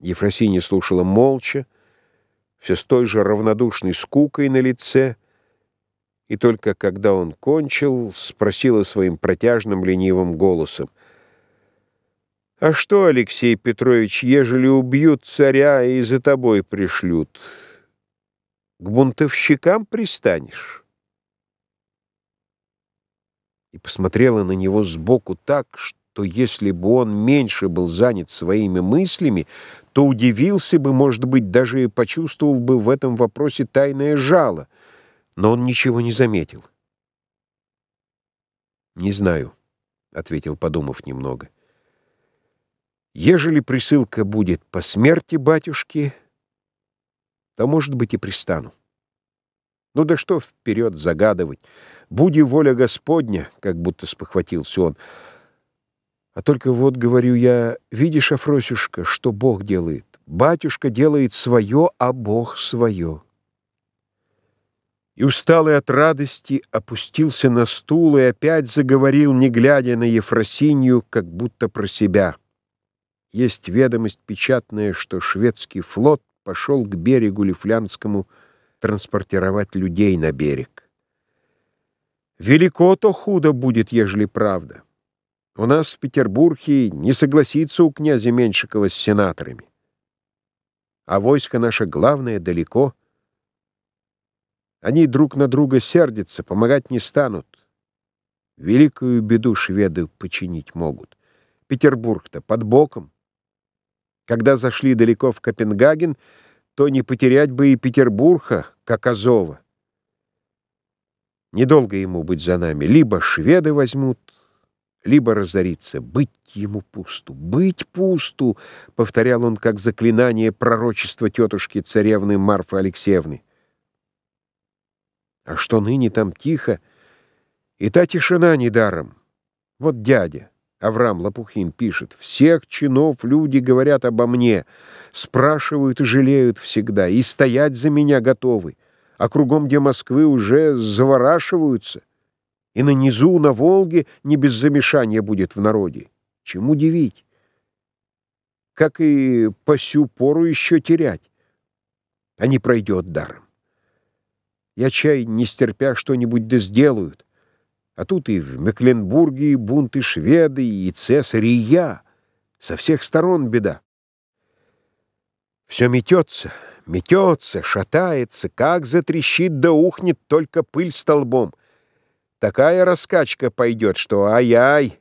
Ефросинья слушала молча, все с той же равнодушной скукой на лице, и только когда он кончил, спросила своим протяжным ленивым голосом, «А что, Алексей Петрович, ежели убьют царя и за тобой пришлют, к бунтовщикам пристанешь?» И посмотрела на него сбоку так, что что если бы он меньше был занят своими мыслями, то удивился бы, может быть, даже и почувствовал бы в этом вопросе тайное жало, но он ничего не заметил. «Не знаю», — ответил, подумав немного. «Ежели присылка будет по смерти батюшки, то, может быть, и пристану. Ну да что вперед загадывать? Буди воля Господня, как будто спохватился он, — а только вот, говорю я, видишь, Афросюшка, что Бог делает? Батюшка делает свое, а Бог свое. И усталый от радости опустился на стул и опять заговорил, не глядя на Ефросинью, как будто про себя. Есть ведомость печатная, что шведский флот пошел к берегу Лифлянскому транспортировать людей на берег. Велико то худо будет, ежели правда. У нас в Петербурге не согласится у князя Меньшикова с сенаторами. А войско наше главное далеко. Они друг на друга сердятся, помогать не станут. Великую беду шведы починить могут. Петербург-то под боком. Когда зашли далеко в Копенгаген, то не потерять бы и Петербурга, как Азова. Недолго ему быть за нами. Либо шведы возьмут, либо разориться, быть ему пусту, быть пусту, повторял он как заклинание пророчества тетушки царевны Марфы Алексеевны. А что ныне там тихо, и та тишина недаром. Вот дядя, Авраам Лопухин, пишет, «Всех чинов люди говорят обо мне, спрашивают и жалеют всегда, и стоять за меня готовы, а кругом, где Москвы, уже заворашиваются» и на низу, на Волге не без замешания будет в народе. Чем удивить? Как и по сю пору еще терять? А не пройдет даром. Я чай, не стерпя, что-нибудь да сделают. А тут и в Мекленбурге и бунты шведы, и цесарь, и я. Со всех сторон беда. Все метется, метется, шатается, как затрещит да ухнет только пыль столбом. Такая раскачка пойдет, что ай-ай,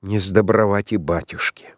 не сдобровать и батюшке.